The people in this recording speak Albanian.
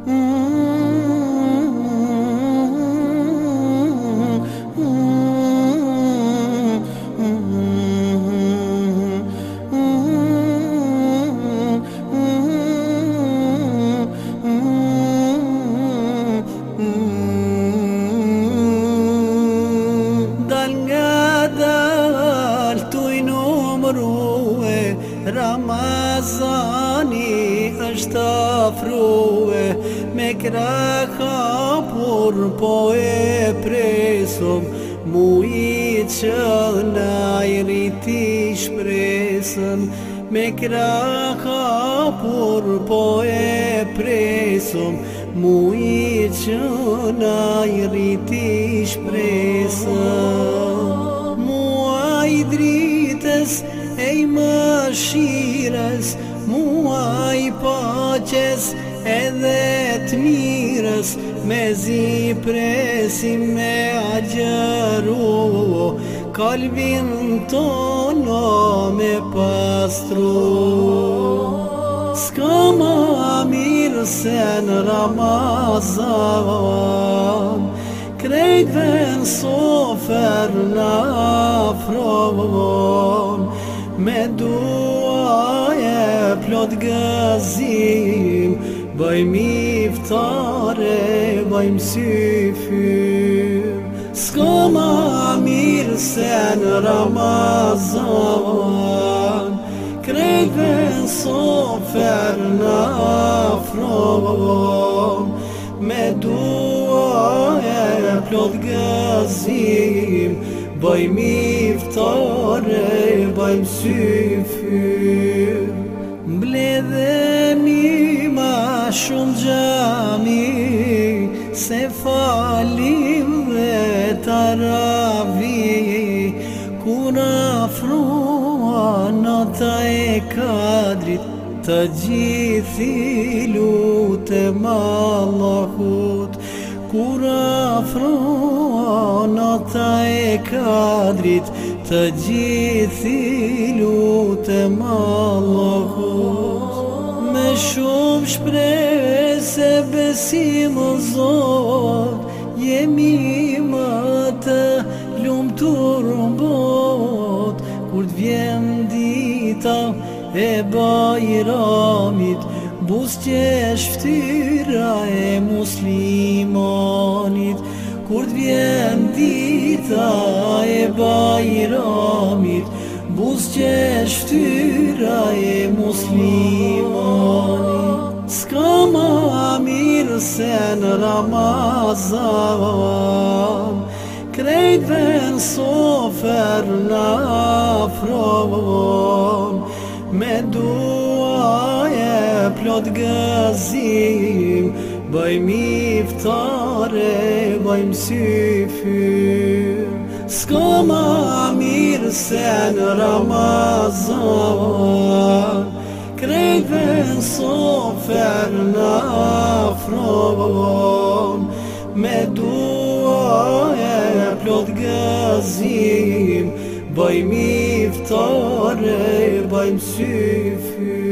🎵🎵🎵 Dal nga dal tuj Ramazani ashtafru e kra hapur po e presum Mu i që najri ti shpresëm Me kra hapur po e presum Mu i që najri ti shpresëm Mu a e i më shires Mu a e i më shires edhe të mirës me zi presim me agjeru kalbin tono me pastru s'ka ma mirë se në Ramazan krejtve në sofer në afron me duaje plot plot gëzim Bëjmë i ftare, bëjmë si fyr mirë se Ramazan Krejtë në sofer në Me dua e plot gëzim Bëjmë i ftare, bëjmë si Në shumë gjami, se falim dhe ta rrabi Kura frua në ta e kadrit, ta gjithi lutë e mallohut Kura frua në ta e kadrit, ta gjithi lutë e mallohut shumë shprejë se besim o Zot, jemi më të lumë të rëmbot, kur të vjen dita e bajramit, bus që shftyra e muslimonit, kur të vjen dita e bajramit, Buz shtyra e muslimoni Ska ma mirë se në Ramazan Krejt ven sofer në afron Me dua e plot gëzim Bëjmë miftare, bëjmë syfyr si Ska ma mirë se në Ramazan Krejtë në sofer në afrovon Me dua e plot gëzim Bëjmë i ftare, bëjmë syfyr